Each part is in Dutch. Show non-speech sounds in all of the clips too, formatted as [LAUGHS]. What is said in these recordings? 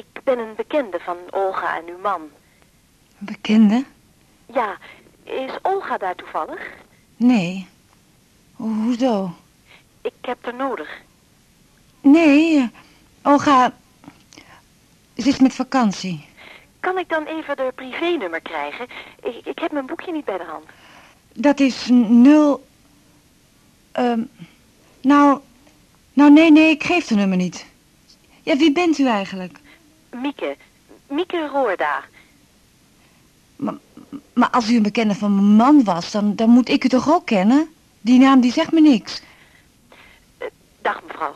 Ik ben een bekende van Olga en uw man. Een bekende? Ja, is Olga daar toevallig? Nee. Ho- hoezo? Ik heb haar nodig. Nee, eh, Olga... Ze is met vakantie. Kan ik dan even de privénummer krijgen? Ik, ik heb mijn boekje niet bij de hand. Dat is nul... ehm, nou... Nou, nee, nee, ik geef de nummer niet. Ja, wie bent u eigenlijk? Mieke. Mieke Roorda. Maar als u een bekende van mijn man was, dan, dan moet ik u toch ook kennen? Die naam, die zegt me niks. Dag mevrouw.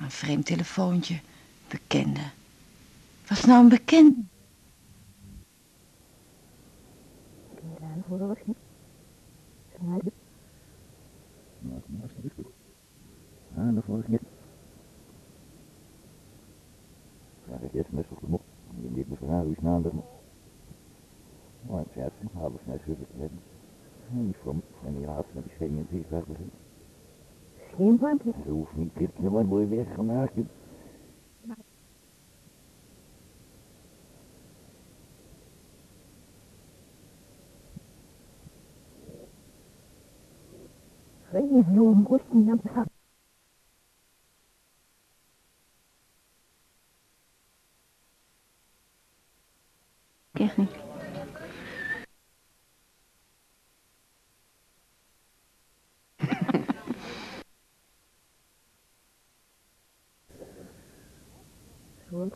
Een vreemd telefoontje. Bekende. Was nou een bekende? Ah, de Vraag ik net op de mop. Je liet me vragen hoe snel dat. Maar het zegt, ik heb net zo gezegd. Die van, van die laatste met die schenen die begin. Geen van Dat hoeft niet, dit is maar mooi weggemaakt. Geen dan Echt niet.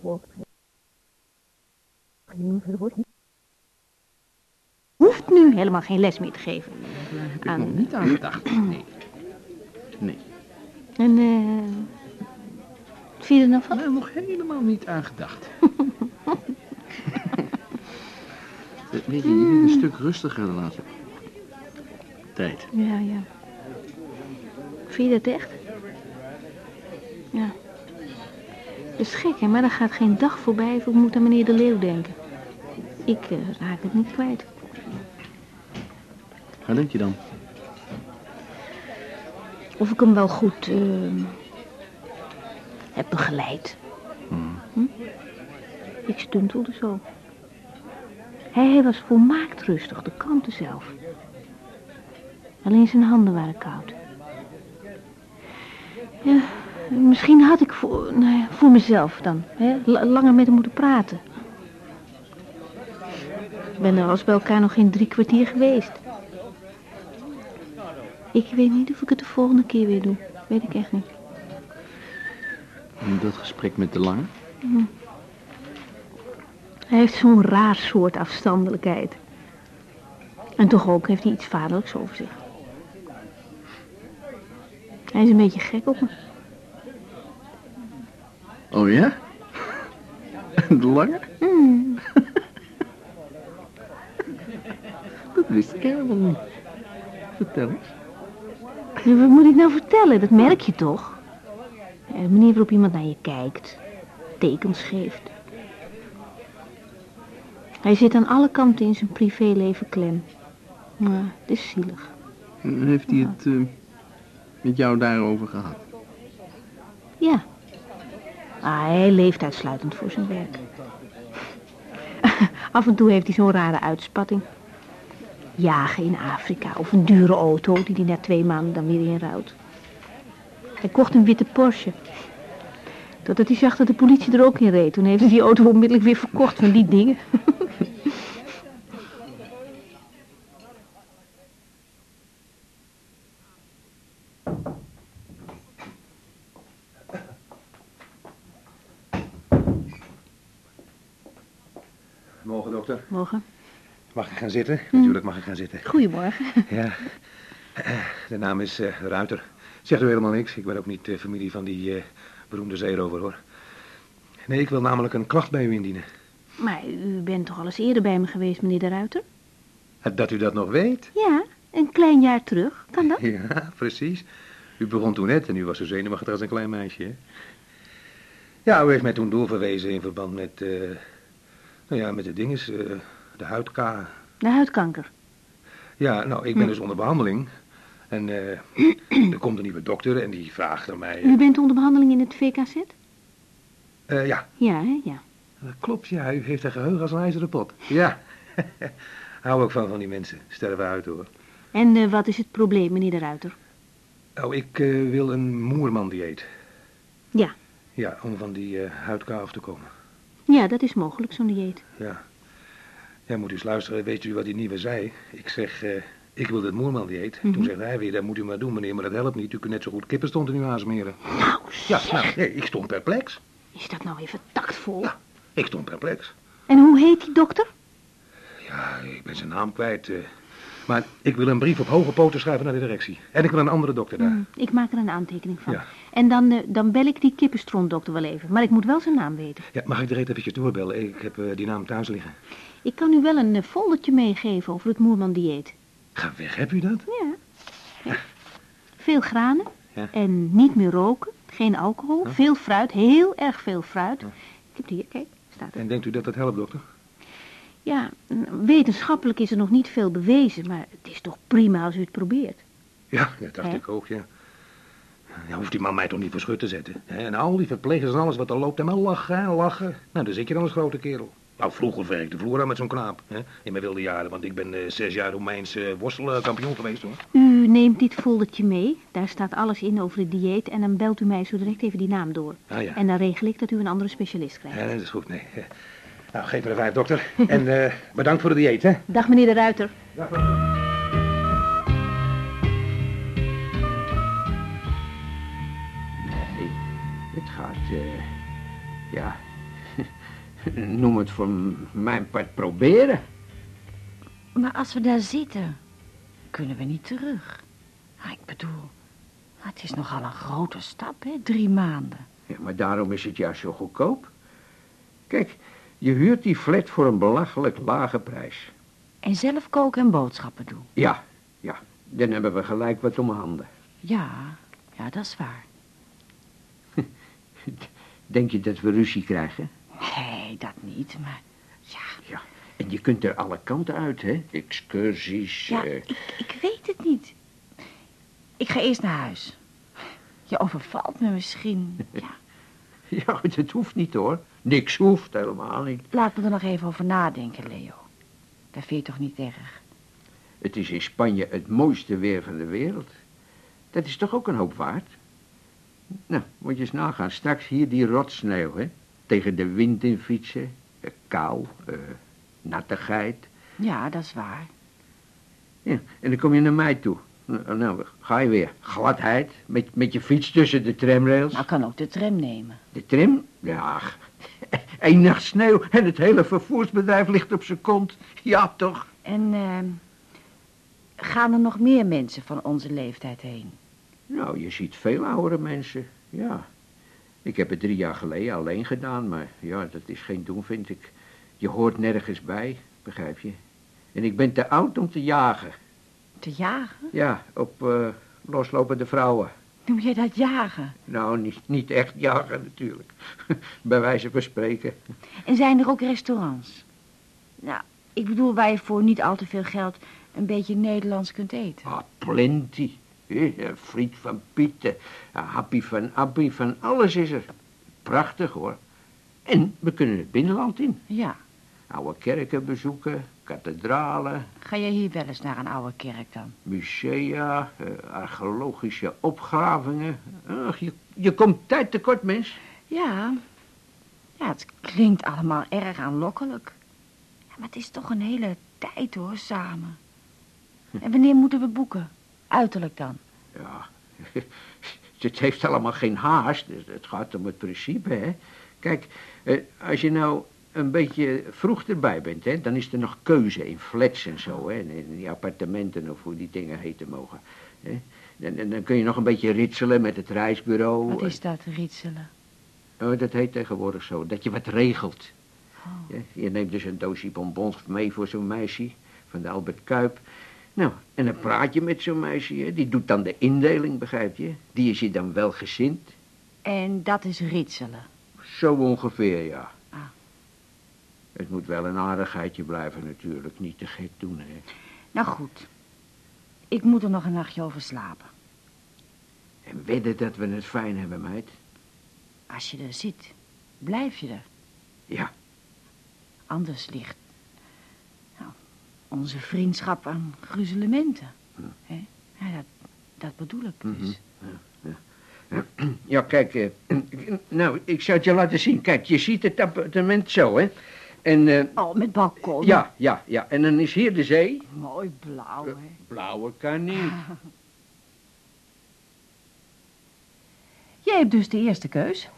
Verwoord. Hoeft nu helemaal geen les meer te geven. Daar heb ik Aan- nog niet aan gedacht. Nee. Nee. En, eh... Vind je er nou van? Daar nog helemaal niet aan gedacht. [LAUGHS] Eh, Weet je, je bent een stuk rustiger de laatste tijd. Ja, ja. Vind je dat echt? Ja. Dat is gek, hè, maar dan gaat geen dag voorbij of ik moet aan meneer de Leeuw denken. Ik eh, raak het niet kwijt. Waar denk je dan? Of ik hem wel goed eh, heb begeleid. Hm? Ik stuntelde zo. Hij was volmaakt rustig, de kalmte zelf. Alleen zijn handen waren koud. Ja, misschien had ik voor, nou ja, voor mezelf dan hè, la- langer met hem moeten praten. Ik ben er als bij elkaar nog geen drie kwartier geweest. Ik weet niet of ik het de volgende keer weer doe. Weet ik echt niet. En dat gesprek met de lange? Hij heeft zo'n raar soort afstandelijkheid. En toch ook heeft hij iets vaderlijks over zich. Hij is een beetje gek op me. Oh ja? [LAUGHS] De lange? Hmm. [LAUGHS] Dat wist ik helemaal niet. Vertel eens. Wat moet ik nou vertellen? Dat merk je toch? Ja, De manier waarop iemand naar je kijkt. Tekens geeft. Hij zit aan alle kanten in zijn privéleven klem. Maar het is zielig. En Heeft hij het eh, met jou daarover gehad? Ja. Hij leeft uitsluitend voor zijn werk. [LAUGHS] Af en toe heeft hij zo'n rare uitspatting. Jagen in Afrika of een dure auto die hij na twee maanden dan weer inruilt. Hij kocht een witte Porsche. Totdat hij zag dat de politie er ook in reed. Toen heeft hij die auto onmiddellijk weer verkocht van die dingen. [LAUGHS] Morgen, dokter. Morgen. Mag ik gaan zitten? Natuurlijk mag ik gaan zitten. Goedemorgen. [LAUGHS] Ja. Eh, De naam is eh, Ruiter. Zegt u helemaal niks. Ik ben ook niet familie van die eh, beroemde zeerover, hoor. Nee, ik wil namelijk een klacht bij u indienen. Maar u bent toch al eens eerder bij me geweest, meneer de Ruiter? Dat u dat nog weet? Ja, een klein jaar terug. Kan dat? [LAUGHS] Ja, precies. U begon toen net en u was zo zenuwachtig als een klein meisje, hè? Ja, u heeft mij toen doorverwezen in verband met, nou ja, met de dinges, de huidka. De huidkanker. Ja, nou, ik ben Hm. dus onder behandeling. En eh, [CLEARS THROAT] er komt een nieuwe dokter en die vraagt aan mij... U bent onder behandeling in het VKZ? Eh, ja, Ja, hè? Ja. dat klopt, ja. U heeft een geheugen als een ijzeren pot. Ja. [LAUGHS] Hou ook van van die mensen. Stellen we uit, hoor. En eh, wat is het probleem, meneer de Ruiter? Oh, ik wil een moerman-dieet. Ja. Ja, om van die huidkou af te komen. Ja, dat is mogelijk, zo'n dieet. Ja. Ja, moet u eens luisteren. Weet u wat die nieuwe zei? Ik zeg, eh, ik wil het moerman-dieet. Toen Mhm. zegt hij weer, dat moet u maar doen, meneer. Maar dat helpt niet. U kunt net zo goed kippenstond in uw aansmeren. Nou, Ja, nou, nee, ik stond perplex. Is dat nou even tactvol? Ja. Ik stond perplex. En hoe heet die dokter? Ja, ik ben zijn naam kwijt. eh. maar ik wil een brief op hoge poten schrijven naar de directie. En ik wil een andere dokter daar. Hm, ik maak er een aantekening van. Ja. En dan, eh, dan bel ik die kippenstrontdokter wel even. Maar ik moet wel zijn naam weten. Ja, mag ik er eventjes doorbellen? Ik heb die naam thuis liggen. Ik kan u wel een eh, foldertje meegeven over het Moerman-dieet. Ga weg, heb u dat? Ja. ja. Veel granen. Ja. En niet meer roken. Geen alcohol. Veel fruit. Heel erg veel fruit. Ik heb die hier, kijk. Staat er. En denkt u dat dat helpt, dokter? Ja, mm, wetenschappelijk is er nog niet veel bewezen. Maar het is toch prima als u het probeert. Ja, dat dacht ik ook, ja. Ja, hoeft die man mij toch niet voor schut te zetten. En al die verplegers en alles wat er loopt, en maar lachen, hè, lachen. Nou, dan zit je dan als grote kerel. Nou, vroeger werkte Floora met zo'n knaap, hè, in mijn wilde jaren. Want ik ben eh, zes jaar Romeins eh, worstelkampioen geweest, hoor. U neemt dit foldertje mee. Daar staat alles in over het dieet. En dan belt u mij zo direct even die naam door. Ah, ja. En dan regel ik dat u een andere specialist krijgt. Ja, dat is goed, nee. [LAUGHS] Nou, geef me de vijf, dokter. [LAUGHS] En eh, bedankt voor de dieet, hè. Dag meneer de Ruiter. Dag, dokter. Nee, het gaat, eh, ja, noem het voor mijn part proberen. Maar als we daar zitten, kunnen we niet terug. Ah, ik bedoel, het is nogal een grote stap, hè? Drie maanden. Ja, maar daarom is het juist zo goedkoop. Kijk, je huurt die flat voor een belachelijk lage prijs. En zelf koken en boodschappen doen. Ja, ja, dan hebben we gelijk wat om handen. Ja, ja, dat is waar. [LAUGHS] Denk je dat we ruzie krijgen? Nee, dat niet, maar ja, Ja, en je kunt er alle kanten uit, hè? Excursies, ja eh, ik, ik weet het niet. Ik ga eerst naar huis. Je overvalt me misschien. [LAUGHS] Ja, Ja, dat hoeft niet hoor. Niks hoeft, helemaal niet. laat me er nog even over nadenken, Leo. Dat vind je toch niet erg? Het is in Spanje het mooiste weer van de wereld. Dat is toch ook een hoop waard? Nou, moet je eens nagaan. Straks hier die rotsneeuw, hè? Tegen de wind in fietsen. eh, kou, eh, nattigheid. Ja, dat is waar. Ja, en dan kom je naar mij toe. Nou, nou, ga je weer. Gladheid, met, met je fiets tussen de tramrails. Nou, kan ook de tram nemen. De tram? Ja, [LAUGHS] één nacht sneeuw en het hele vervoersbedrijf ligt op zijn kont. Ja, toch? En ehm, gaan er nog meer mensen van onze leeftijd heen? Nou, je ziet veel oudere mensen, ja. Ik heb het drie jaar geleden alleen gedaan, maar ja, dat is geen doen, vind ik. Je hoort nergens bij, begrijp je? En ik ben te oud om te jagen. Te jagen? Ja, op eh, loslopende vrouwen. Noem jij dat jagen? Nou, niet, niet echt jagen natuurlijk. [LAUGHS] Bij wijze van spreken. En zijn er ook restaurants? Nou, ik bedoel waar je voor niet al te veel geld een beetje Nederlands kunt eten. Ah, plenty. Friet van Pieten, happy van Appie, van alles is er. Prachtig hoor. En we kunnen het binnenland in. Ja. Oude kerken bezoeken, kathedralen, Ga jij hier wel eens naar een oude kerk dan? musea, eh, archeologische opgravingen. Ach, je, je komt tijd tekort, mens. Ja. Ja, het klinkt allemaal erg aanlokkelijk. Ja, maar het is toch een hele tijd hoor, samen. En wanneer moeten we boeken? Uiterlijk dan. Ja, [LAUGHS] het heeft allemaal geen haast. Het gaat om het principe, hè. Kijk, eh, als je nou een beetje vroeg erbij bent, hè, dan is er nog keuze in flats en zo, hè. In die appartementen of hoe die dingen heten mogen. Hè. En, en dan kun je nog een beetje ritselen met het reisbureau. Wat is dat, ritselen? Oh, dat heet tegenwoordig zo, dat je wat regelt. Oh. Je neemt dus een doosje bonbons mee voor zo'n meisje van de Albert Kuip. Nou, en dan praat je met zo'n meisje, hè. die doet dan de indeling, begrijp je? Die is je dan wel gezind. En dat is ritselen. Zo ongeveer, ja. Ah. Het moet wel een aardigheidje blijven natuurlijk, niet te gek doen, hè. Nou goed. Ik moet er nog een nachtje over slapen. En wedden dat we het fijn hebben, meid. Als je er zit. Blijf je er? Ja. Anders ligt onze vriendschap aan gruzelementen. Hè? Ja, dat, dat bedoel ik dus. Ja, kijk, eh, [CLEARS THROAT] nou, ik zal het je laten zien. Kijk, je ziet het appartement zo, hè. En, eh, Oh, met balkon. ja, ja, ja. En dan is hier de zee. Mooi blauw, hè. Blauwe kan niet. [LAUGHS] Jij hebt dus de eerste keus.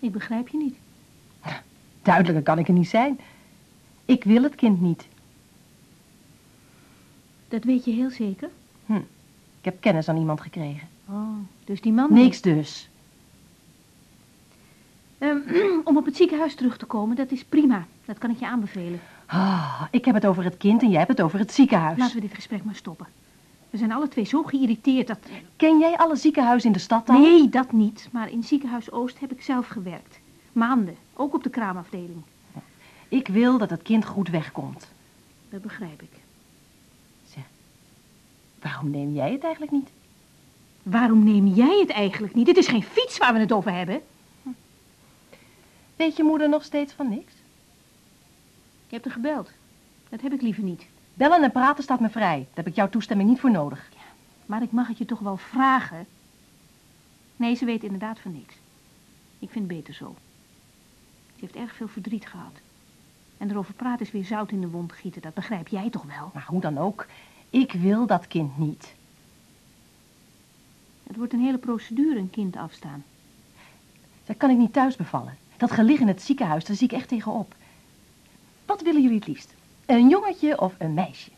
Ik begrijp je niet. Duidelijker kan ik er niet zijn. Ik wil het kind niet. Dat weet je heel zeker? Ik heb kennis aan iemand gekregen. Oh, dus die man... Niks dus. Ehm, [CLEARS THROAT] om op het ziekenhuis terug te komen, dat is prima. Dat kan ik je aanbevelen. Ah, ik heb het over het kind en jij hebt het over het ziekenhuis. Laten we dit gesprek maar stoppen. We zijn alle twee zo geïrriteerd dat... Ken jij alle ziekenhuizen in de stad dan? Nee, dat niet. Maar in ziekenhuis Oost heb ik zelf gewerkt. Maanden. Ook op de kraamafdeling. Ik wil dat het kind goed wegkomt. Dat begrijp ik. Waarom neem jij het eigenlijk niet? Waarom neem jij het eigenlijk niet? Dit is geen fiets waar we het over hebben. Weet je moeder nog steeds van niks? Je hebt er gebeld. Dat heb ik liever niet. Bellen en praten staat me vrij. Daar heb ik jouw toestemming niet voor nodig. Maar ik mag het je toch wel vragen. Nee, ze weet inderdaad van niks. Ik vind het beter zo. Ze heeft erg veel verdriet gehad. En erover praten is weer zout in de wond gieten. Dat begrijp jij toch wel? Maar hoe dan ook, ik wil dat kind niet. Het wordt een hele procedure een kind afstaan. Dat kan ik niet thuis bevallen. Dat gelig in het ziekenhuis, daar zie ik echt tegenop. Wat willen jullie het liefst? Een jongetje of een meisje?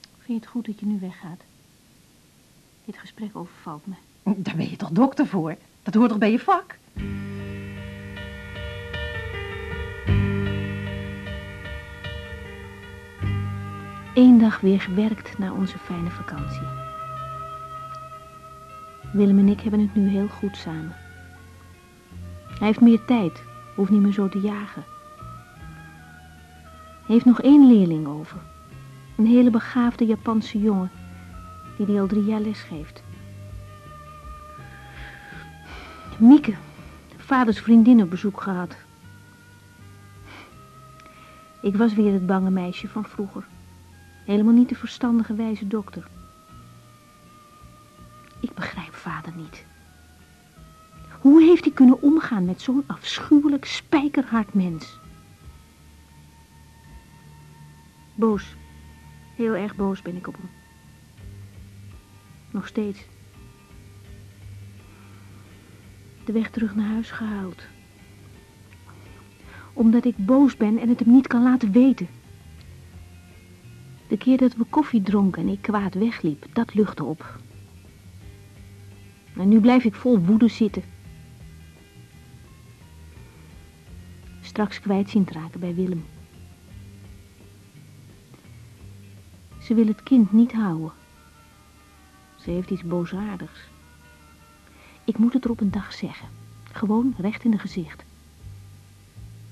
Vind je het goed dat je nu weggaat? Dit gesprek overvalt me. Daar ben je toch dokter voor? Dat hoort toch bij je vak? Eén dag weer gewerkt na onze fijne vakantie. Willem en ik hebben het nu heel goed samen. Hij heeft meer tijd, hoeft niet meer zo te jagen. Hij heeft nog één leerling over. Een hele begaafde Japanse jongen, die hij al drie jaar les geeft. Mieke, vaders vriendin op bezoek gehad. Ik was weer het bange meisje van vroeger. Helemaal niet de verstandige wijze dokter. Ik begrijp vader niet. Hoe heeft hij kunnen omgaan met zo'n afschuwelijk spijkerhard mens? Boos. Heel erg boos ben ik op hem. Nog steeds. De weg terug naar huis gehuild. Omdat ik boos ben en het hem niet kan laten weten. De keer dat we koffie dronken en ik kwaad wegliep, dat luchtte op. En nu blijf ik vol woede zitten. Straks kwijt zien te raken bij Willem. Ze wil het kind niet houden. Ze heeft iets boosaardigs. Ik moet het er op een dag zeggen. Gewoon recht in de gezicht.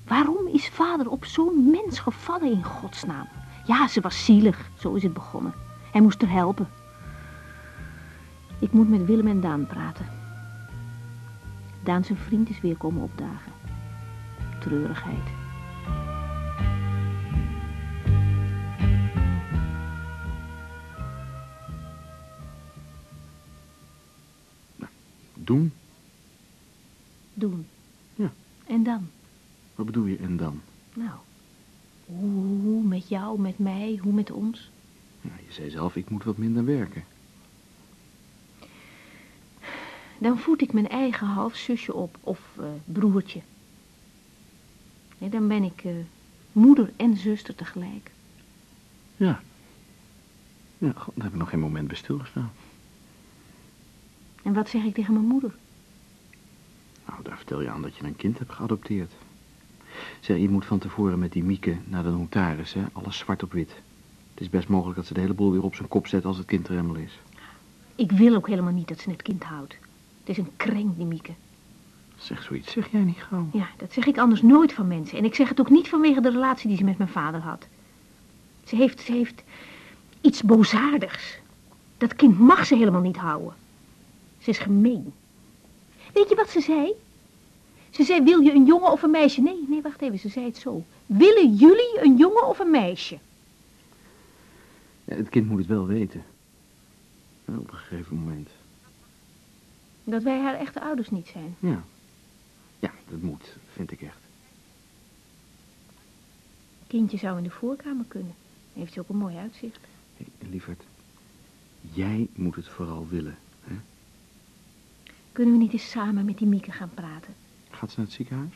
Waarom is vader op zo'n mens gevallen in godsnaam? Ja, ze was zielig. Zo is het begonnen. Hij moest er helpen. Ik moet met Willem en Daan praten. Daan zijn vriend is weer komen opdagen. Treurigheid. Doen? Doen. Ja. En dan? Wat bedoel je en dan? Nou, jou, met mij, hoe met ons? Ja, je zei zelf, ik moet wat minder werken. Dan voed ik mijn eigen halfzusje op, of eh, broertje. Nee, dan ben ik eh, moeder en zuster tegelijk. Ja. Ja, daar heb ik nog geen moment bij stilgestaan. En wat zeg ik tegen mijn moeder? Nou, daar vertel je aan dat je een kind hebt geadopteerd. Zeg, je moet van tevoren met die Mieke naar de notaris, hè? Alles zwart op wit. Het is best mogelijk dat ze de hele boel weer op zijn kop zet als het kind er helemaal is. Ik wil ook helemaal niet dat ze het kind houdt. Het is een kreng, die Mieke. Zeg zoiets, zeg jij niet gauw. Ja, dat zeg ik anders nooit van mensen. En ik zeg het ook niet vanwege de relatie die ze met mijn vader had. Ze heeft, ze heeft iets boosaardigs. Dat kind mag ze helemaal niet houden. Ze is gemeen. Weet je wat ze zei? Ze zei, wil je een jongen of een meisje? Nee, nee, wacht even, ze zei het zo. Willen jullie een jongen of een meisje? Ja, het kind moet het wel weten. Op een gegeven moment. Dat wij haar echte ouders niet zijn. Ja. Ja, dat moet, vind ik echt. Kindje zou in de voorkamer kunnen. Heeft ze ook een mooi uitzicht. Hé, lieverd. Jij moet het vooral willen. Hè? Kunnen we niet eens samen met die Mieke gaan praten? Gaat ze naar het ziekenhuis?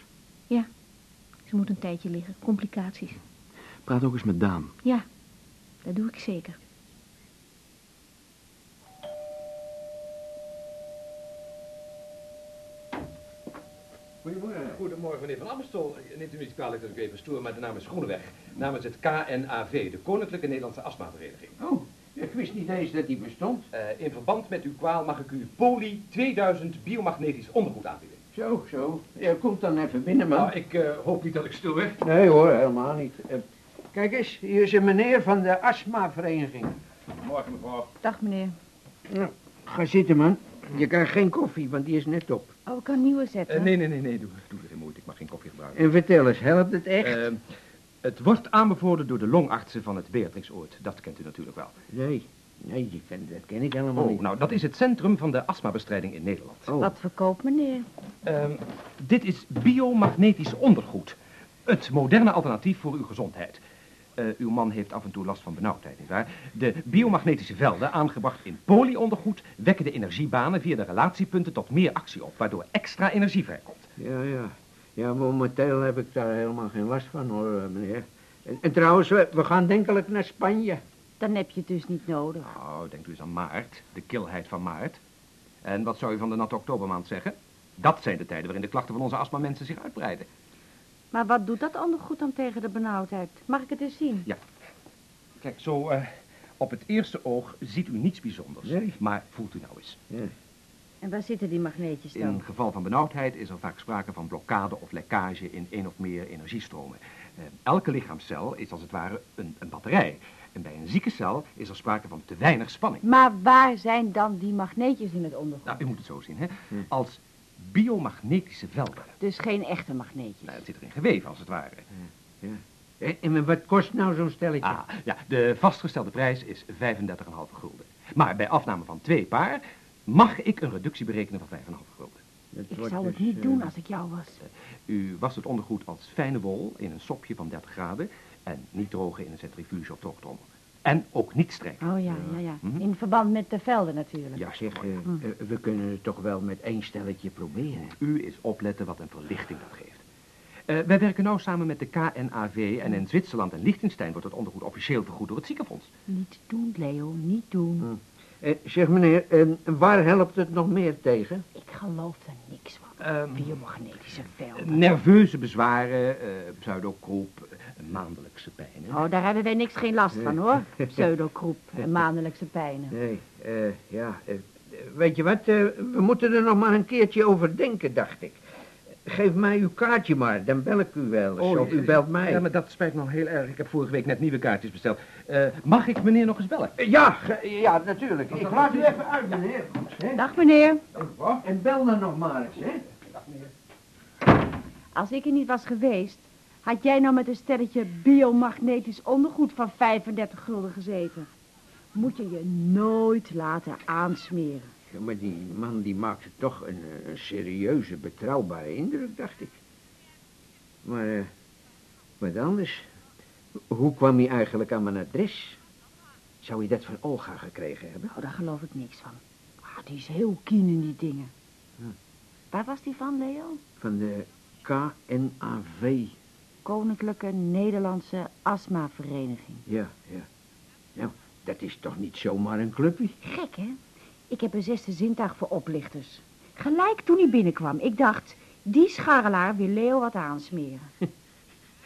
Ze moet een tijdje liggen. Complicaties. Praat ook eens met Daan. Ja, dat doe ik zeker. Goedemorgen. Goedemorgen, meneer Van Amstel. Neemt u me niet kwalijk dat ik even stoer, maar de naam is Groeneweg. Namens het KNAV, de Koninklijke Nederlandse Astmavereniging. Oh, ik wist niet eens dat die bestond. Eh, in verband met uw kwaal mag ik u Poly 2000 biomagnetisch ondergoed aanbieden. Zo, zo. Ja, komt dan even binnen, man. Nou, ik eh, hoop niet dat ik stil weg. Nee hoor, helemaal niet. Eh, kijk eens, hier is een meneer van de astmavereniging. Morgen, mevrouw. Dag meneer. Ga zitten, man. Je krijgt geen koffie, want die is net op. Oh, ik kan nieuwe zetten. Eh, nee, nee, nee, nee, doe, doe er geen moeite. Ik mag geen koffie gebruiken. En vertel eens, helpt het echt? Het wordt aanbevolen door de longartsen van het Beatrixoord. Dat kent u natuurlijk wel. nee, nee, die ken, dat ken ik helemaal Oh, niet. nou, dat is het centrum van de astmabestrijding in Nederland. Oh, Wat verkoopt meneer? Ehm, dit is biomagnetisch ondergoed. Het moderne alternatief voor uw gezondheid. Eh, uw man heeft af en toe last van benauwdheid, nietwaar? De biomagnetische velden, aangebracht in polyondergoed, wekken de energiebanen via de relatiepunten tot meer actie op, waardoor extra energie vrijkomt. Ja, ja. Ja, momenteel heb ik daar helemaal geen last van, hoor, meneer. En, en trouwens, we, we gaan denkelijk naar Spanje. Dan heb je het dus niet nodig. Nou, denkt u eens aan maart, de kilheid van maart. En wat zou u van de natte oktobermaand zeggen? Dat zijn de tijden waarin de klachten van onze astmamensen zich uitbreiden. Maar wat doet dat ondergoed dan tegen de benauwdheid? Mag ik het eens zien? Kijk, zo eh, op het eerste oog ziet u niets bijzonders. Nee. Maar voelt u nou eens. En waar zitten die magneetjes In dan? geval van benauwdheid is er vaak sprake van blokkade of lekkage in één of meer energiestromen. Eh, elke lichaamscel is als het ware een, een batterij. En bij een zieke cel is er sprake van te weinig spanning. Maar waar zijn dan die magneetjes in het ondergoed? Nou, u moet het zo zien, hè. Als biomagnetische velden. Dus geen echte magneetjes. Nou, het zit erin geweven, als het ware. En, en wat kost nou zo'n stelletje? Ah, ja, de vastgestelde prijs is 35,5 gulden. Maar bij afname van twee paar mag ik een reductie berekenen van 5,5 gulden. Dat ik zou het dus, niet eh, doen als ik jou was. U wast het ondergoed als fijne wol in een sopje van 30 graden en niet drogen in een centrifuge of. En ook niet streng. Oh ja, ja, ja. Mhm. In verband met de velden natuurlijk. Ja, zeg, eh, eh, we kunnen het toch wel met één stelletje proberen. U is opletten wat een verlichting dat geeft. Eh, wij werken nauw samen met de KNAV en in Zwitserland en Liechtenstein wordt het ondergoed officieel vergoed door het ziekenfonds. Niet doen, Leo, niet doen. Hm. Eh, zeg meneer, eh, waar helpt het nog meer tegen? Ik geloof er niks van. Ehm, Biomagnetische velden. nerveuze bezwaren, eh pseudokroep, eh, maandelijkse pijnen. Oh, daar hebben wij niks geen last van, hoor. Pseudokroep en maandelijkse pijnen. [LAUGHS] Nee, eh, ja, eh, weet je wat, eh, we moeten er nog maar een keertje over denken, dacht ik. Geef mij uw kaartje maar, dan bel ik u wel eens, of u belt mij. Ja, maar dat spijt me al heel erg. Ik heb vorige week net nieuwe kaartjes besteld. Eh, mag ik meneer nog eens bellen? Eh, Ja, ge- ja, natuurlijk. Ik laat u even uit, meneer. Hè? Dag, meneer. En bel dan nog maar eens, hè. Als ik er niet was geweest, had jij nou met een stelletje biomagnetisch ondergoed van 35 gulden gezeten. Moet je je nooit laten aansmeren. Ja, maar die man die maakte toch een, eh, een serieuze, betrouwbare indruk, dacht ik. Maar, eh, wat anders. Hoe kwam hij eigenlijk aan mijn adres? Zou hij dat van Olga gekregen hebben? Nou, daar geloof ik niks van. Ah, die is heel keen in die dingen. Waar was die van, Leo? Van de KNAV. Koninklijke Nederlandse Astmavereniging. Ja, ja. Nou, dat is toch niet zomaar een clubje? Gek, hè? Ik heb een zesde zintuig voor oplichters. Gelijk toen hij binnenkwam, ik dacht... die scharrelaar wil Leo wat aansmeren. [LAUGHS]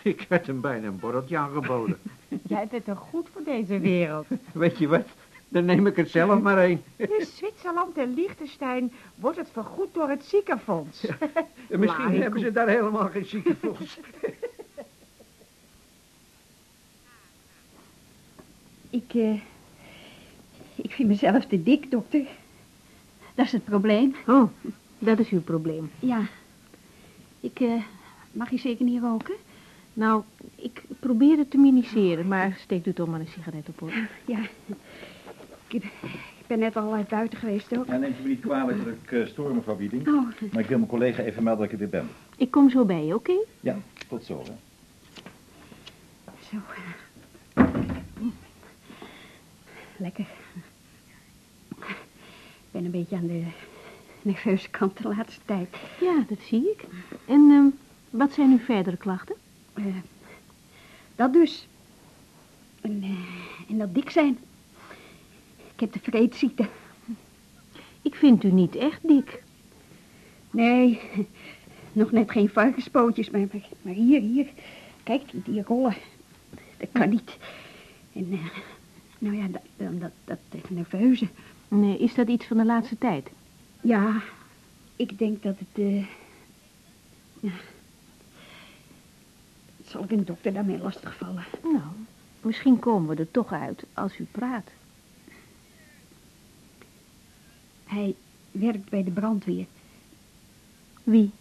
Ik werd hem bijna een borreltje aangeboden. [LAUGHS] Jij bent toch goed voor deze wereld. [LAUGHS] Weet je wat? Dan neem ik het zelf maar een. In Zwitserland en Liechtenstein wordt het vergoed door het ziekenfonds. En Misschien hebben ze daar helemaal geen ziekenfonds. Ik, eh, ik vind mezelf te dik, dokter. Dat is het probleem. Oh, dat is uw probleem. Ja. Ik eh, mag je zeker niet roken? Nou, ik probeer het te miniseren, maar steekt u toch maar een sigaret op, hoor. Ja, ik, ik ben net al uit buiten geweest ook. Ja, neemt u me niet kwalijk dat ik uh, stoor, mevrouw Wieding. Oh. Maar ik wil mijn collega even melden dat ik er weer ben. Ik kom zo bij je, oké? Ja, tot zo, hè. Zo. Lekker. Ik ben een beetje aan de nerveuze kant de laatste tijd. Ja, dat zie ik. En ehm, wat zijn uw verdere klachten? Eh, dat dus. En, eh, en dat dik zijn. Ik heb de vreedziekte. Ik vind u niet echt dik. Nee, nog net geen varkenspootjes, maar, maar, maar hier, hier. Kijk, die, die rollen. Dat kan niet. En, eh, nou ja, dat, dat, dat, dat eh, nerveuze. Nee, is dat iets van de laatste tijd? Ja, ik denk dat het... eh ja. Zal ik een dokter daarmee lastigvallen? Nou, misschien komen we er toch uit als u praat. Hij werkt bij de brandweer. Wie?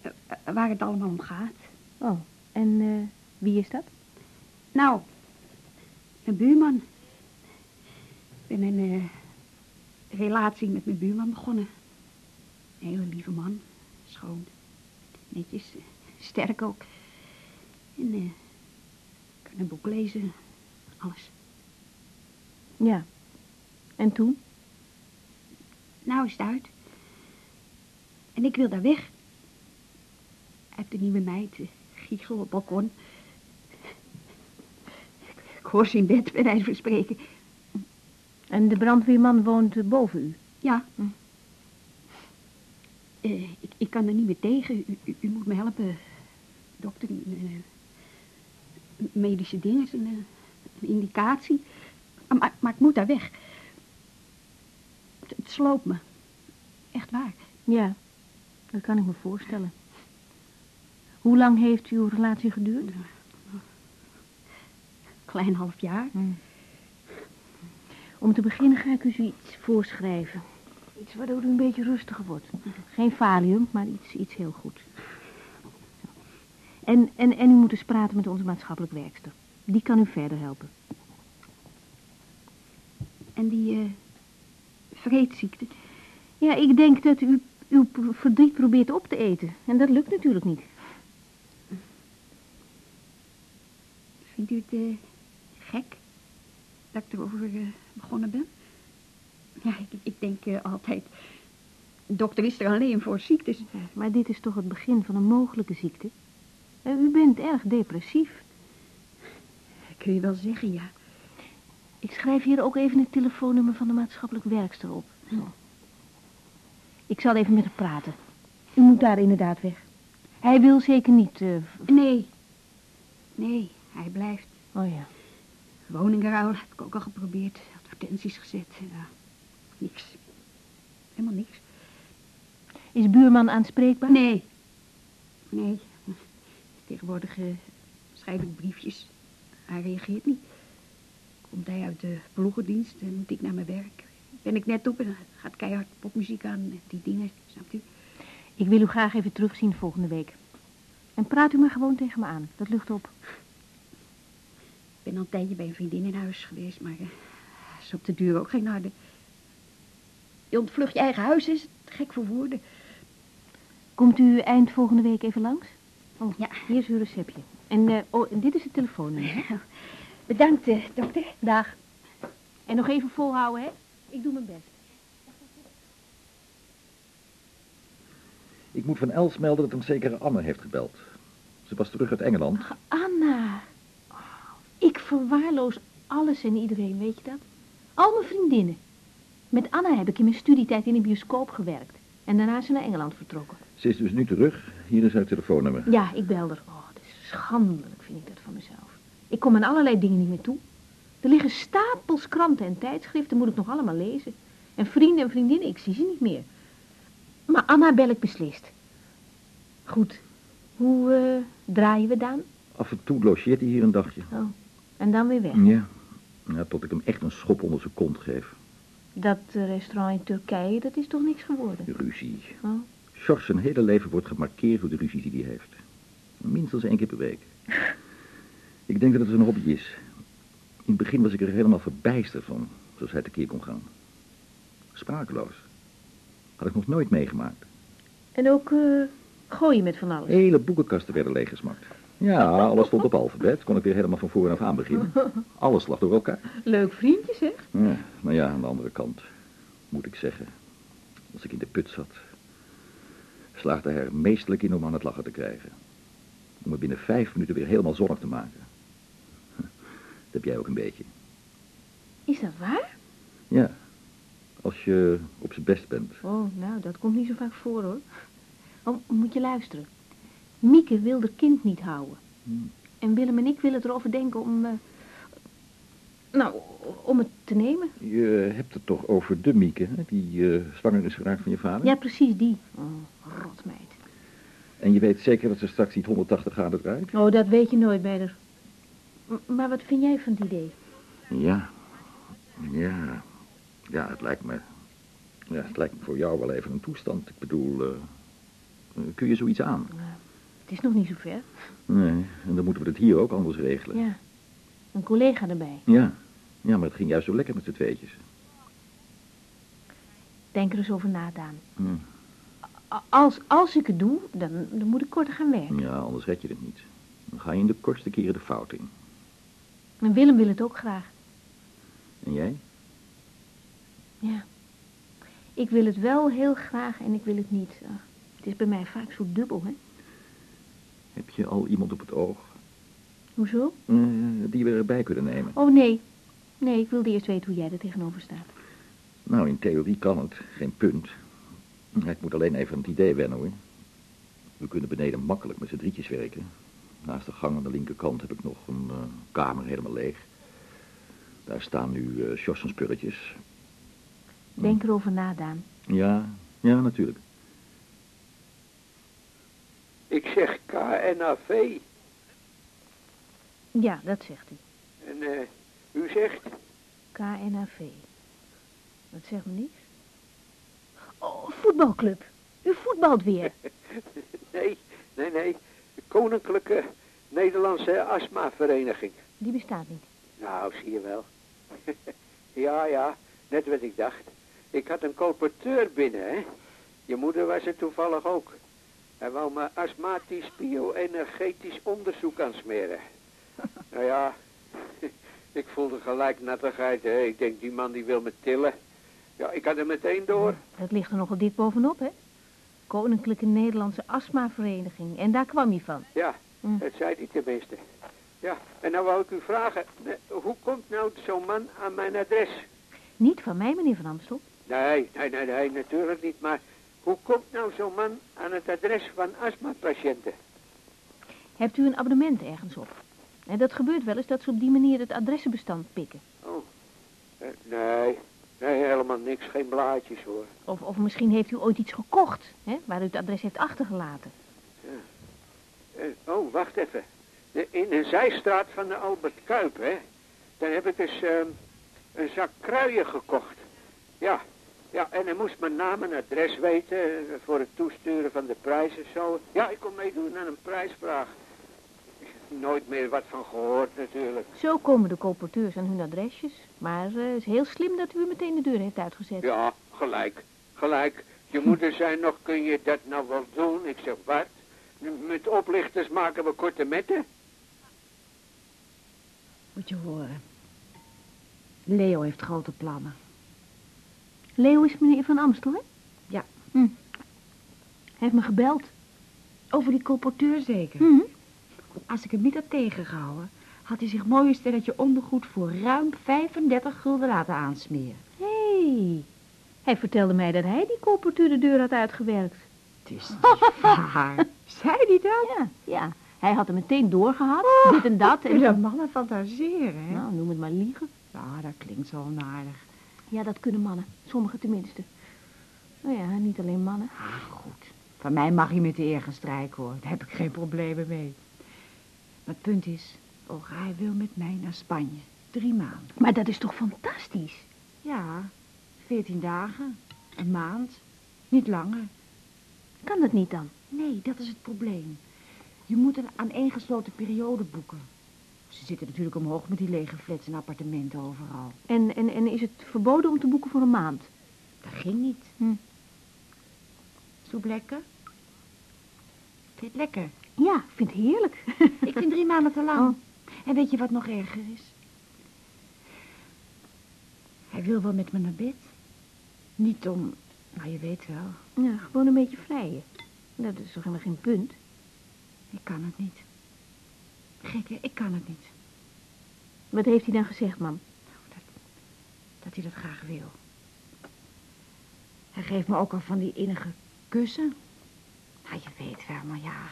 eh, eh, waar het allemaal om gaat. Oh, en eh, wie is dat? Nou, een buurman. Ik ben een eh, relatie met mijn buurman begonnen. Een hele lieve man. Schoon. Netjes. sterk ook. En eh kan een boek lezen. Alles. Ja. En toen? Nou is het uit. En ik wil daar weg. Heeft een nieuwe meid. eh, Giegel op balkon. Ik, ik hoor ze in bed, bij wijze van spreken. En de brandweerman woont boven u? Ja. Eh, ik, ik kan er niet meer tegen. U, u, u moet me helpen. Dokter, eh, medische dingen, een, eh, een indicatie. Ah, Maar, maar ik moet daar weg. Het, het sloopt me. Echt waar. Ja, dat kan ik me voorstellen. Hoe lang heeft uw relatie geduurd? Klein half jaar. Om te beginnen ga ik u iets voorschrijven. Iets waardoor u een beetje rustiger wordt. Geen valium, maar iets, iets heel goed. En, en, en u moet eens praten met onze maatschappelijk werkster. Die kan u verder helpen. En die eh vreedziekte. Ja, ik denk dat u uw verdriet probeert op te eten. En dat lukt natuurlijk niet. Vindt u het eh, gek dat ik erover begonnen ben? Ja, ik, ik denk eh, altijd... Dokter is er alleen voor ziektes. Maar dit is toch het begin van een mogelijke ziekte? Eh, U bent erg depressief. Kun je wel zeggen, ja. Ik schrijf hier ook even het telefoonnummer van de maatschappelijk werkster op. Ik zal even met haar praten. U moet daar inderdaad weg. Hij wil zeker niet... eh, Nee. Nee, hij blijft. Oh ja. Woningruil heb ik ook al geprobeerd. Advertenties gezet. Ja, niks. Helemaal niks. Is buurman aanspreekbaar? Nee. Nee. Tegenwoordig eh, schrijf ik briefjes. Hij reageert niet. Komt hij uit de ploegendienst en moet ik naar mijn werk. Ben ik net op en gaat keihard popmuziek aan. eh, Die dingen, snapt u? Ik wil u graag even terugzien volgende week. En praat u maar gewoon tegen me aan. Dat lucht op. Ik ben al een tijdje bij een vriendin in huis geweest, maar uh, is op de duur ook geen harde. Je ontvlucht je eigen huis, is het gek voor woorden. Komt u eind volgende week even langs? Oh, ja. Hier is uw receptje. En, eh, oh, en dit is het telefoonnummer. [LAUGHS] Bedankt, eh, dokter. Dag. En nog even volhouden, hè? Ik doe mijn best. Ik moet van Els melden dat een zekere Anne heeft gebeld. Ze was terug uit Engeland. Anna. Ik verwaarloos alles en iedereen, weet je dat? Al mijn vriendinnen. Met Anna heb ik in mijn studietijd in een bioscoop gewerkt. En daarna is ze naar Engeland vertrokken. Ze is dus nu terug. Hier is haar telefoonnummer. Ja, ik bel haar. Oh, het is schandelijk, vind ik dat van mezelf. Ik kom aan allerlei dingen niet meer toe. Er liggen stapels kranten en tijdschriften, moet ik nog allemaal lezen. En vrienden en vriendinnen, ik zie ze niet meer. Maar Anna bel ik beslist. Goed. Hoe eh, draaien we dan? Af en toe logeert hij hier een dagje. Oh, en dan weer weg. Ja. ja. Tot ik hem echt een schop onder zijn kont geef. Dat eh, restaurant in Turkije, dat is toch niks geworden? Ruzie. Oh. George zijn hele leven wordt gemarkeerd door de ruzies die hij heeft. Minstens één keer per week. [LAUGHS] Ik denk dat het een hobby is. In het begin was ik er helemaal verbijsterd van, zoals hij tekeer kon gaan. Sprakeloos. Had ik nog nooit meegemaakt. En ook eh gooien met van alles. Hele boekenkasten werden leeggesmakt. Ja, alles stond op alfabet. Kon ik weer helemaal van voren af aan beginnen. Alles lag door elkaar. Leuk vriendje, zeg. Ja, maar ja, aan de andere kant moet ik zeggen, als ik in de put zat, slaagde hij er meestelijk in om aan het lachen te krijgen. Om me binnen vijf minuten weer helemaal zonnig te maken. Dat heb jij ook een beetje. Is dat waar? Ja, als je op zijn best bent. Oh, nou, dat komt niet zo vaak voor, hoor. Oh, moet je luisteren. Mieke wil haar kind niet houden. Hmm. En Willem en ik willen erover denken om... eh, nou, om het te nemen. Je hebt het toch over de Mieke, hè, die eh, zwanger is geraakt van je vader? Ja, precies die. Oh, rotmeid. En je weet zeker dat ze straks niet 180 graden draait? Oh, dat weet je nooit bij haar. M- Maar wat vind jij van het idee? Ja, ja, ja, het lijkt me, ja, het lijkt me voor jou wel even een toestand. Ik bedoel, eh, kun je zoiets aan? Het is nog niet zo ver. Nee, en dan moeten we het hier ook anders regelen. Ja. Een collega erbij. Ja, ja, maar het ging juist zo lekker met z'n tweetjes. Denk er eens over na, Daan. Hm. Als, als ik het doe, dan, dan moet ik korter gaan werken. Ja, anders red je het niet. Dan ga je in de kortste keren de fout in. En Willem wil het ook graag. En jij? Ja. Ik wil het wel heel graag en ik wil het niet. Het is bij mij vaak zo dubbel, hè? Heb je al iemand op het oog Hoezo? eh, die we erbij kunnen nemen? Oh, nee. Nee, ik wilde eerst weten hoe jij er tegenover staat. Nou, in theorie kan het, geen punt. Ik moet alleen even aan het idee wennen, hoor. We kunnen beneden makkelijk met z'n drietjes werken. Naast de gang aan de linkerkant heb ik nog een eh, kamer helemaal leeg. Daar staan nu spulletjes. Denk erover na, Daan. Ja, ja, natuurlijk. Ik zeg KNAV. Ja, dat zegt u. En eh, u zegt? KNAV. Dat zegt me niets. Oh, voetbalclub. U voetbalt weer. [LAUGHS] Nee, nee, nee. De Koninklijke Nederlandse Astmavereniging. Die bestaat niet. Nou, zie je wel. [LAUGHS] ja, ja, net wat ik dacht. Ik had een colporteur binnen, hè. Je moeder was er toevallig ook. Hij wou me astmatisch bio-energetisch onderzoek aansmeren. [LAUGHS] nou ja, [LAUGHS] ik voelde gelijk nattigheid, hè. Ik denk, die man die wil me tillen. Ja, ik had er meteen door. Dat ligt er nogal dik bovenop, hè? Koninklijke Nederlandse Astmavereniging. En daar kwam hij van. Ja, Hm. dat zei hij tenminste. Ja, en nou wou ik u vragen, eh, hoe komt nou zo'n man aan mijn adres? Niet van mij, meneer Van Amstel. Nee, nee, nee, nee, natuurlijk niet. Maar hoe komt nou zo'n man aan het adres van astmapatiënten? Hebt u een abonnement ergens op? En dat gebeurt wel eens dat ze op die manier het adressenbestand pikken. Oh, eh, nee, nee, helemaal niks. Geen blaadjes hoor. Of, of misschien heeft u ooit iets gekocht, hè, waar u het adres heeft achtergelaten. Eh, oh, wacht even. De- In een zijstraat van de Albert Kuip, hè. Daar heb ik eens ehm, een zak kruien gekocht. Ja, ja, en hij moest mijn naam en adres weten eh, voor het toesturen van de prijzen zo. Ja, ik kon meedoen aan een prijsvraag. Nooit meer wat van gehoord natuurlijk. Zo komen de colporteurs aan hun adresjes. Maar eh, het is heel slim dat u u meteen de deur heeft uitgezet. Ja, gelijk, gelijk. Je [LAUGHS] moeder zei nog, kun je dat nou wel doen? Ik zeg, wat? Met oplichters maken we korte metten? Moet je horen. Leo heeft grote plannen. Leo is meneer Van Amstel, hè? Ja. Hm. Hij heeft me gebeld. Over die colporteur zeker. Hm. Als ik hem niet had tegengehouden, had hij zich mooi een stelletje ondergoed voor ruim 35 gulden laten aansmeren. Hé, hey. hij vertelde mij dat hij die colporteur de deur had uitgewerkt. Het is waar. [LAUGHS] Zei hij dat? Ja, ja. Hij had hem meteen doorgehad, dit en dat. En... De mannen fantaseren, hè? Nou, noem het maar liegen. Ja, dat klinkt zo onaardig. Ja, dat kunnen mannen. Sommigen tenminste. Nou ja, niet alleen mannen. Ah, goed. Van mij mag hij met de eer gaan strijken, hoor. Daar heb ik geen problemen mee. Maar het punt is, oh, hij wil met mij naar Spanje. Drie maanden. Maar dat is toch fantastisch? Ja, veertien dagen. Een maand. Niet langer. Kan dat niet dan? Nee, dat is het probleem. Je moet een aaneengesloten periode boeken. Ze zitten natuurlijk omhoog met die lege flats en appartementen overal. En, en, en is het verboden om te boeken voor een maand? Dat ging niet. Hm. Soep lekker? Vind je het lekker? Ja, ik vind het heerlijk. Ik vind drie maanden te lang. Oh. En weet je wat nog erger is? Hij wil wel met me naar bed. Niet om, nou je weet wel, Ja, gewoon een beetje vrijen. Dat is toch helemaal geen punt? ik kan het niet. Gekke, ik kan het niet. Wat heeft hij dan gezegd, mam? Dat hij dat graag wil. Hij geeft me ook al van die innige kussen. Nou, je weet wel, maar ja.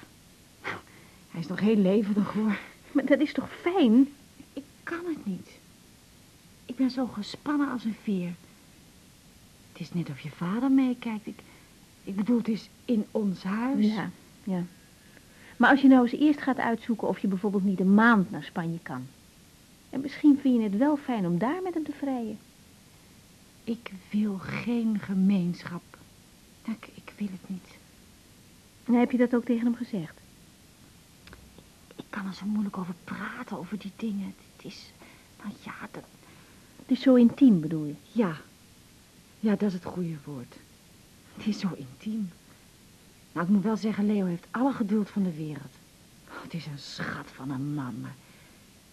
Hij is nog heel levendig hoor. Maar dat is toch fijn? Ik kan het niet. Ik ben zo gespannen als een veer. Het is net of je vader meekijkt. Ik, ik bedoel, het is in ons huis. Ja, ja. Maar als je nou eens eerst gaat uitzoeken of je bijvoorbeeld niet een maand naar Spanje kan. En misschien vind je het wel fijn om daar met hem te vrijen. Ik wil geen gemeenschap. Ik, ik wil het niet. En heb je dat ook tegen hem gezegd? Ik kan er zo moeilijk over praten, over die dingen. Het is, nou ja, dat, Het is zo intiem, bedoel je? ja. Ja, dat is het goede woord. Het is zo intiem. Nou, ik moet wel zeggen, Leo heeft alle geduld van de wereld. Oh, het is een schat van een man, maar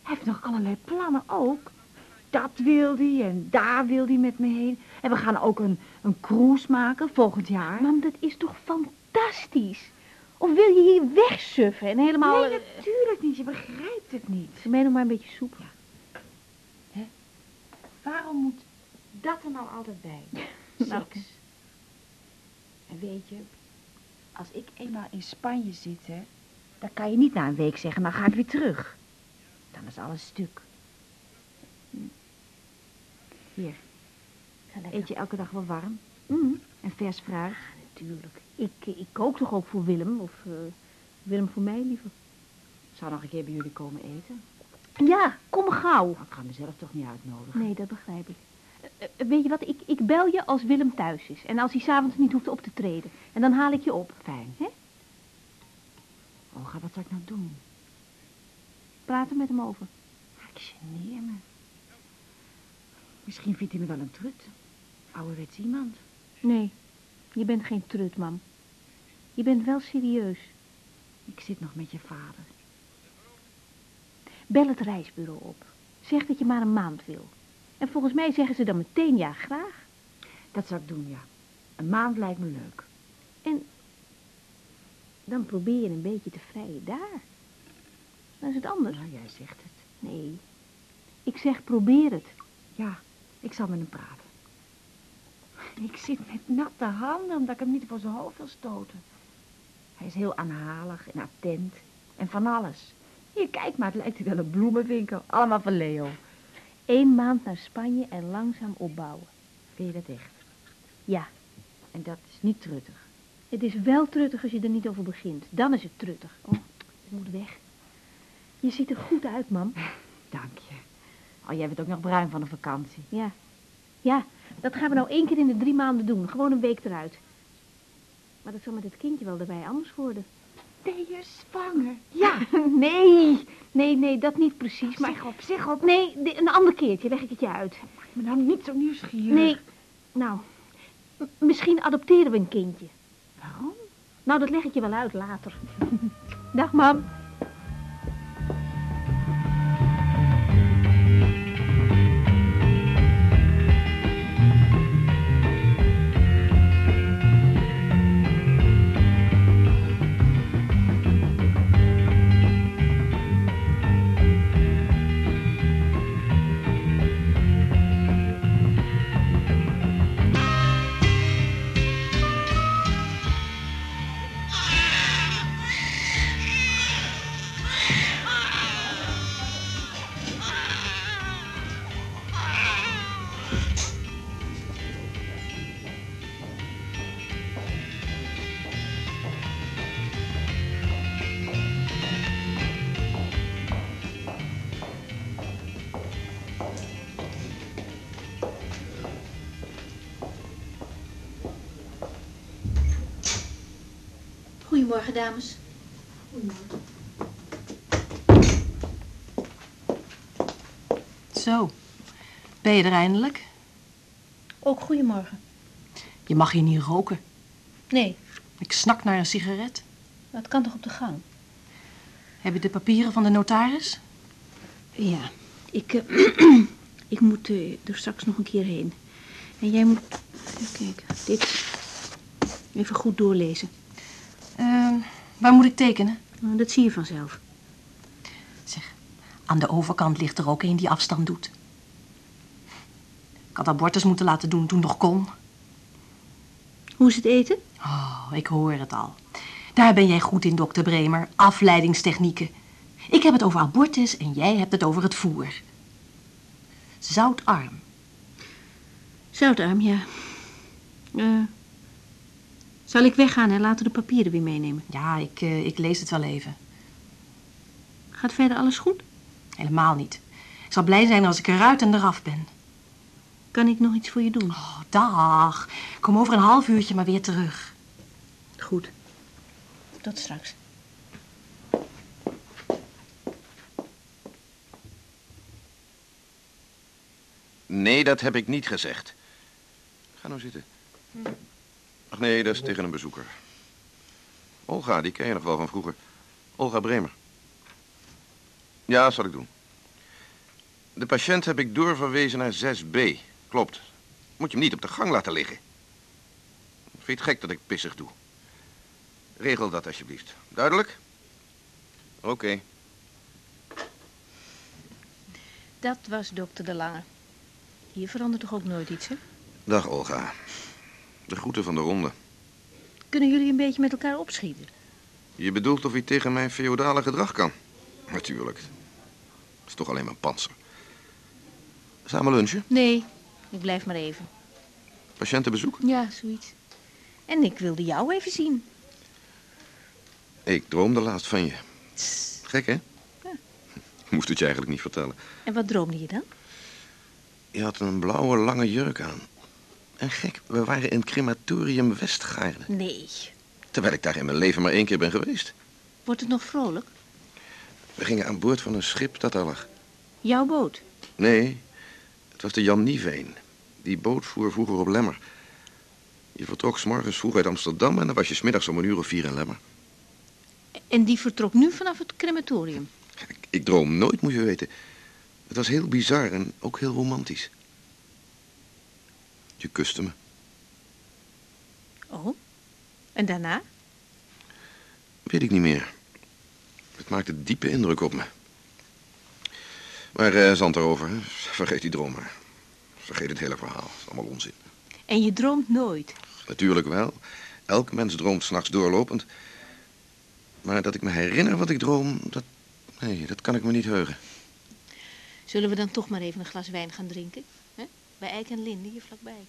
hij heeft nog allerlei plannen ook. Dat wil hij en daar wil hij met me heen. En we gaan ook een, een cruise maken volgend jaar. Mam, dat is toch fantastisch? Of wil je hier wegsuffen en helemaal... Nee, natuurlijk niet. Je begrijpt het niet. Ze nog maar een beetje soep. Waarom moet dat er nou altijd bij? [LAUGHS] Nou. Seks. En weet je, als ik eenmaal in Spanje zit, hè, dan kan je niet na een week zeggen, dan ga ik weer terug. Dan is alles stuk. Hier, eet je elke dag wel warm? Mm, En vers fruit? natuurlijk. Ik, eh, ik kook toch ook voor Willem, of eh, Willem voor mij liever. Zou nog een keer bij jullie komen eten? Ja, kom gauw. Maar ik ga mezelf toch niet uitnodigen? Nee, dat begrijp ik. Eh, weet je wat, ik, ik bel je als Willem thuis is. En als hij s'avonds niet hoeft op te treden. En dan haal ik je op. Fijn. Hè? Olga, wat zou ik nou doen? Praat er met hem over. Ik geneer me. Misschien vindt hij me wel een trut. Ouderwets iemand. Nee, je bent geen trut, mam. Je bent wel serieus. Ik zit nog met je vader. Bel het reisbureau op. Zeg dat je maar een maand wil. En volgens mij zeggen ze dan meteen ja, graag. Dat zou ik doen, ja. Een maand lijkt me leuk. En dan probeer je een beetje te vrijen daar. Dan is het anders. Nou, jij zegt het. Nee, ik zeg probeer het. Ja, ik zal met hem praten. Ik zit met natte handen omdat ik hem niet voor zijn hoofd wil stoten. Hij is heel aanhalig en attent en van alles. Hier, kijk maar, het lijkt hier wel een bloemenwinkel. Allemaal van Leo. Eén maand naar Spanje en langzaam opbouwen. Vind je dat echt? Ja, En dat is niet truttig. het is wel truttig als je er niet over begint. Dan is het truttig. Oh, het moet weg. Je ziet er goed uit, mam. [LAUGHS] Dank je. Oh, jij bent ook nog bruin van de vakantie. Ja. Ja, dat gaan we nou één keer in de drie maanden doen. Gewoon een week eruit. Maar dat zal met het kindje wel erbij anders worden. Ben je zwanger? Ja, [LAUGHS] nee. Nee, nee, dat niet precies. Maar Zeg op, zeg op. nee, de- een ander keertje leg ik het je uit. Ik ben nou niet zo nieuwsgierig. Nee, nou, misschien adopteren we een kindje. Waarom? Nou, dat leg ik je wel uit later. [LAUGHS] Dag, mam. Goedemorgen, dames. Zo, ben je er eindelijk? Ook goedemorgen. Je mag hier niet roken. Nee, Ik snak naar een sigaret. dat kan toch op de gang? Heb je de papieren van de notaris? Ja, ik, eh, [CLEARS THROAT] ik moet eh, er straks nog een keer heen. En jij moet, even kijken, dit even goed doorlezen. Eh, waar moet ik tekenen? Nou, dat zie je vanzelf. Zeg, aan de overkant ligt er ook een die afstand doet. Ik had abortus moeten laten doen toen nog kon. Hoe is het eten? Oh, ik hoor het al. Daar ben jij goed in, dokter Bremer. Afleidingstechnieken. Ik heb het over abortus en jij hebt het over het voer. Zoutarm. Zoutarm, ja. Eh, zal ik weggaan en later de papieren weer meenemen? Ja, ik, eh, ik lees het wel even. Gaat verder alles goed? Helemaal niet. Ik zal blij zijn als ik eruit en eraf ben. Kan ik nog iets voor je doen? Oh, dag. Kom over een half uurtje maar weer terug. Goed. Tot straks. Nee, dat heb ik niet gezegd. Ga nou zitten. Ach nee, dat is tegen een bezoeker. Olga, die ken je nog wel van vroeger. Olga Bremer. Ja, zal ik doen. De patiënt heb ik doorverwezen naar 6B. Klopt. Moet je hem niet op de gang laten liggen. Vind je het gek dat ik pissig doe? Regel dat alsjeblieft. Duidelijk? Oké. Dat was dokter De Lange. Hier verandert toch ook nooit iets, hè? Dag, Olga. De groeten van de ronde. Kunnen jullie een beetje met elkaar opschieten? Je bedoelt of hij tegen mijn feodale gedrag kan? Natuurlijk. Dat is toch alleen maar panzer. Samen lunchen? Nee, ik blijf maar even. Patiëntenbezoek? Ja, zoiets. En ik wilde jou even zien. Ik droomde laatst van je. Gek, hè? Ik [LAUGHS] moest het je eigenlijk niet vertellen. En wat droomde je dan? Je had een blauwe lange jurk aan. En gek, we waren in het crematorium Westgaarde. Nee. Terwijl ik daar in mijn leven maar één keer ben geweest. Wordt het nog vrolijk? We gingen aan boord van een schip dat daar lag. Jouw boot? Nee, het was de Jan Nieveen. Die boot voer vroeger op Lemmer. Je vertrok s morgens vroeg uit Amsterdam en dan was je smiddags om een uur of vier in Lemmer. En die vertrok nu vanaf het crematorium? Ik droom nooit, moet je weten. Het was heel bizar en ook heel romantisch. Je kuste me. Oh. En daarna? Weet ik niet meer. Het maakte diepe indruk op me. Maar eh zand erover, hè. vergeet die droom maar. Vergeet het hele verhaal, het is allemaal onzin. En je droomt nooit? Natuurlijk wel. Elk mens droomt s'nachts doorlopend. Maar dat ik me herinner wat ik droom, dat... Nee, dat kan ik me niet heugen. Zullen we dan toch maar even een glas wijn gaan drinken? Bij Eik en Linde hier vlakbij.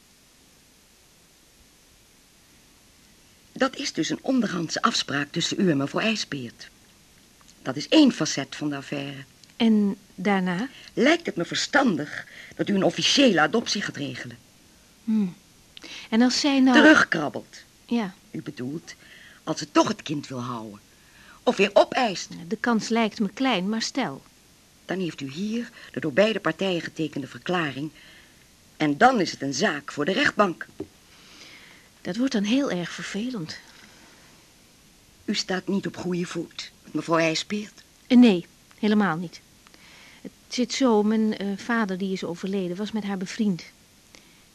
Dat is dus een onderhandse afspraak tussen u en mevrouw IJsbeert. Dat is één facet van de affaire. En daarna? Lijkt het me verstandig dat u een officiële adoptie gaat regelen. Hm. En als zij nou... Terugkrabbelt. Ja. U bedoelt, als ze toch het kind wil houden. Of weer opeist. De kans lijkt me klein, maar stel. Dan heeft u hier de door beide partijen getekende verklaring. En dan is het een zaak voor de rechtbank. Dat wordt dan heel erg vervelend. U staat niet op goede voet met mevrouw IJsbeert. Eh, Nee, helemaal niet. Het zit zo, mijn eh, vader die is overleden, was met haar bevriend.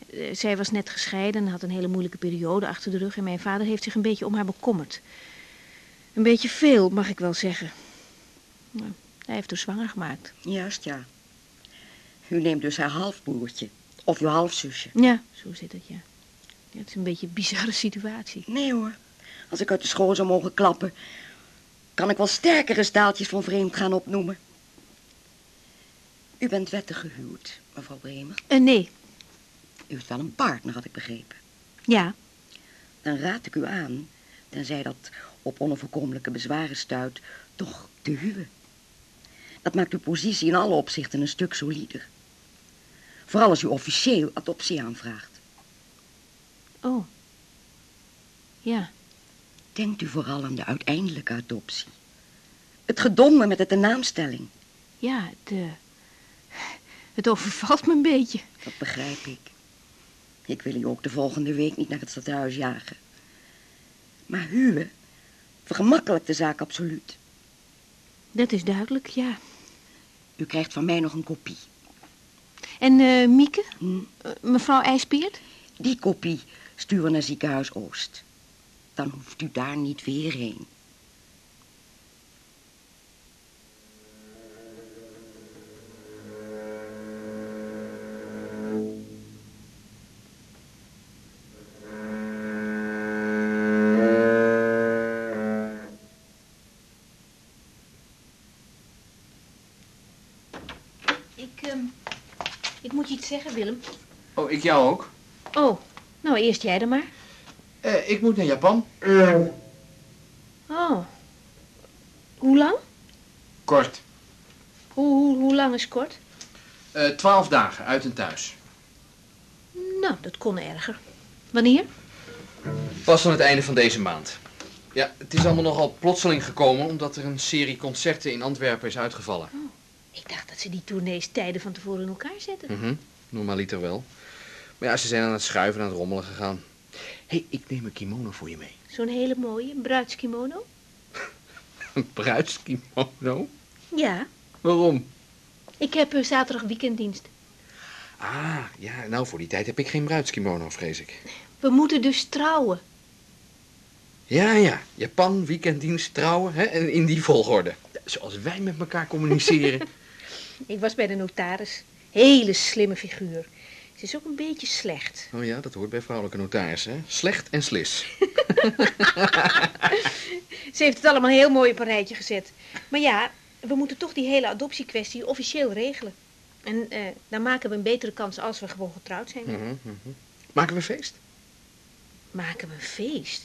Eh, zij was net gescheiden en had een hele moeilijke periode achter de rug. En mijn vader heeft zich een beetje om haar bekommerd. Een beetje veel, mag ik wel zeggen. Nou, hij heeft haar zwanger gemaakt. Juist, ja. U neemt dus haar halfbroertje. Of uw halfzusje. Ja, zo zit het, ja. ja. Het is een beetje een bizarre situatie. Nee hoor. Als ik uit de school zou mogen klappen... kan ik wel sterkere staaltjes van vreemd gaan opnoemen. U bent wettig gehuwd, mevrouw Bremer. Eh, nee, U heeft wel een partner, had ik begrepen. ja. Dan raad ik u aan, tenzij dat op onoverkomelijke bezwaren stuit, toch te huwen. Dat maakt uw positie in alle opzichten een stuk solider. Vooral als u officieel adoptie aanvraagt. Oh. Ja. Denkt u vooral aan de uiteindelijke adoptie. Het gedonder met de tenaamstelling. Ja, het, eh, het overvalt me een beetje. Dat begrijp ik. Ik wil u ook de volgende week niet naar het stadhuis jagen. Maar huwen vergemakkelijkt de zaak absoluut. Dat is duidelijk, ja. U krijgt van mij nog een kopie. En eh Mieke? Eh, mevrouw IJspeert? Die kopie sturen naar ziekenhuis Oost. Dan hoeft u daar niet weer heen. Ik jou ook. Oh, nou eerst jij dan maar. Eh, ik moet naar Japan. Oh. Hoe lang? Kort. Hoe, hoe, hoe lang is kort? Eh, twaalf dagen, uit en thuis. Nou, dat kon erger. Wanneer? Pas aan het einde van deze maand. Ja, het is allemaal nogal plotseling gekomen omdat er een serie concerten in Antwerpen is uitgevallen. Ik dacht dat ze die tournees tijden van tevoren in elkaar zetten. Mhm, normaliter wel. Maar ja, ze zijn aan het schuiven en aan het rommelen gegaan. Hé, hey, ik neem een kimono voor je mee. Zo'n hele mooie bruidskimono? [LAUGHS] Een bruidskimono? Ja, Waarom? ik heb eh, zaterdag weekenddienst. Ah, ja, nou voor die tijd heb ik geen bruidskimono, vrees ik. We moeten dus trouwen. Ja, ja, Japan, weekenddienst, trouwen, hè, en in die volgorde. Zoals wij met elkaar communiceren. [LAUGHS] Ik was bij de notaris. Hele slimme figuur. Ze is ook een beetje slecht. Oh ja, dat hoort bij vrouwelijke notarissen, hè? Slecht en slis. [LAUGHS] Ze heeft het allemaal heel mooi op een rijtje gezet. Maar ja, we moeten toch die hele adoptiekwestie officieel regelen. En eh, dan maken we een betere kans als we gewoon getrouwd zijn. Mhm, mhm. Maken we feest? Maken we een feest?